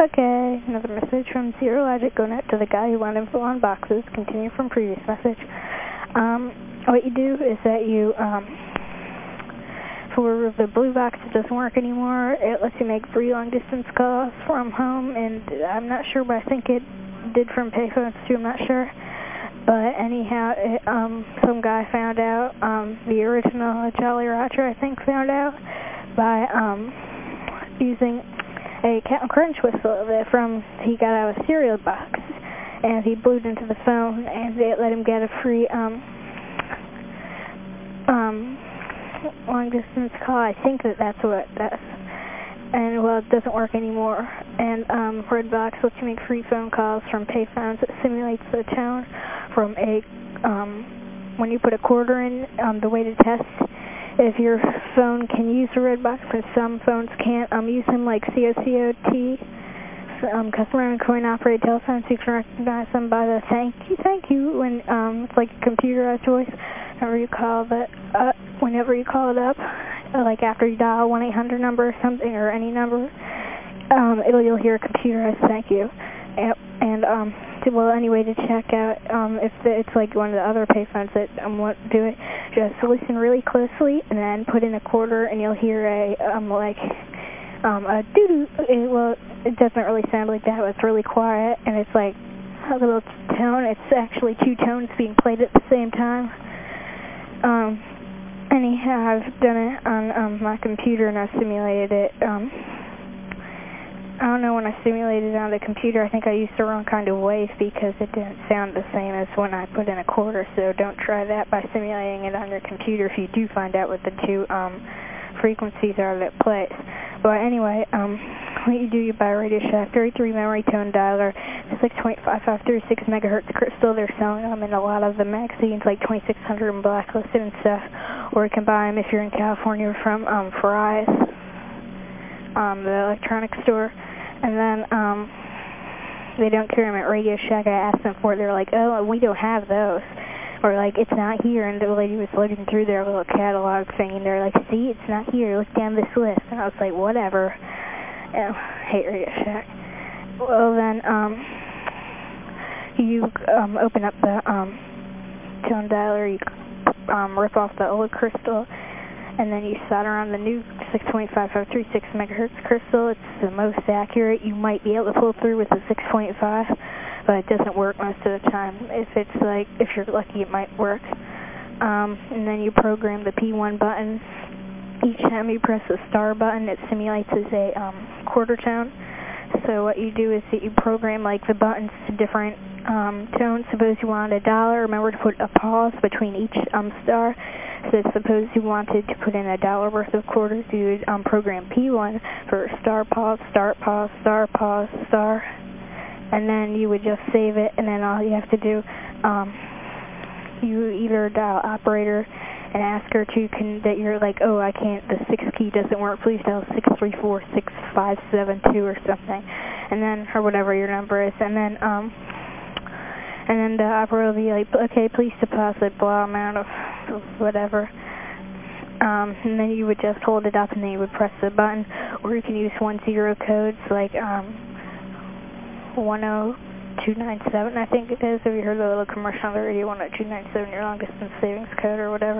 Okay, another message from Zero Logic going out to the guy who wanted info on boxes. Continue from previous message. Um, what you do is that you, um, for the blue box it doesn't work anymore. It lets you make free long distance calls from home and I'm not sure but I think it did from payphones too, I'm not sure. But anyhow, it, um, some guy found out, um, the original Jolly Roger I think found out by, um, using a Captain Crunch whistle that from he got out of a cereal box and he blew it into the phone and it let him get a free um um long distance call. I think that that's what that's and well it doesn't work anymore and um Redbox lets you make free phone calls from payphones. It simulates the tone from a um when you put a quarter in um the way to test if your phone can use the Redbox, but some phones can't, um, use them like COCOT, um, customer and coin operated telephones, you can recognize them by the thank you, thank you, when, um, it's like a computerized voice, whenever you call the, uh, whenever you call it up, like after you dial 1-800 number or something, or any number, um, it'll, you'll hear a computerized thank you, and, and um, well, anyway, to check out um, if the, it's like one of the other payphones that um, won't do it, just listen really closely and then put in a quarter and you'll hear a, um, like, um, a doo-doo. It, well, it doesn't really sound like that, but it's really quiet and it's like a little tone. It's actually two tones being played at the same time. Um, anyhow, I've done it on um, my computer and I've simulated it. Um, I don't know when I simulated it on the computer, I think I used the wrong kind of wave because it didn't sound the same as when I put in a quarter, so don't try that by simulating it on your computer if you do find out what the two um, frequencies are that plays. But anyway, um, what you do, you buy a Radio Shack 33 memory tone dialer, it's like 0.5536 megahertz crystal, they're selling them in a lot of the magazines, like 2600 and blacklisted and stuff, or you can buy them if you're in California from um, Fry's, um, the electronics store. And then um, they don't carry them at Radio Shack. I asked them for it. They're like, oh, we don't have those. Or like, it's not here. And the lady was looking through their little catalog thing, and they're like, see, it's not here. Look down this list. And I was like, whatever. Oh, hate Radio Shack. Well, then um, you um, open up the um, tone dialer. You um, rip off the old crystal and then you solder on the new 6.5536 megahertz crystal. It's the most accurate. You might be able to pull through with the 6.5, but it doesn't work most of the time. If it's like, if you're lucky, it might work. Um, and then you program the P1 button. Each time you press the star button, it simulates as a um, quarter tone. So what you do is that you program like the buttons to different um, tones. Suppose you wanted a dollar, remember to put a pause between each um, star. So suppose you wanted to put in a dollar worth of quarters, you would um, program P1 for star pause, start pause, star pause, star, and then you would just save it, and then all you have to do, um, you either dial operator and ask her to, can, that you're like, oh, I can't, the 6 key doesn't work, please dial 6346572 or something, and then, or whatever your number is, and then, um, and then the operator will be like, okay, please deposit blah amount of whatever. Um, and then you would just hold it up and then you would press the button. Or you can use one zero codes like um, 10297, I think it is. Have you heard the little commercial on the radio, 10297, your long distance savings code or whatever?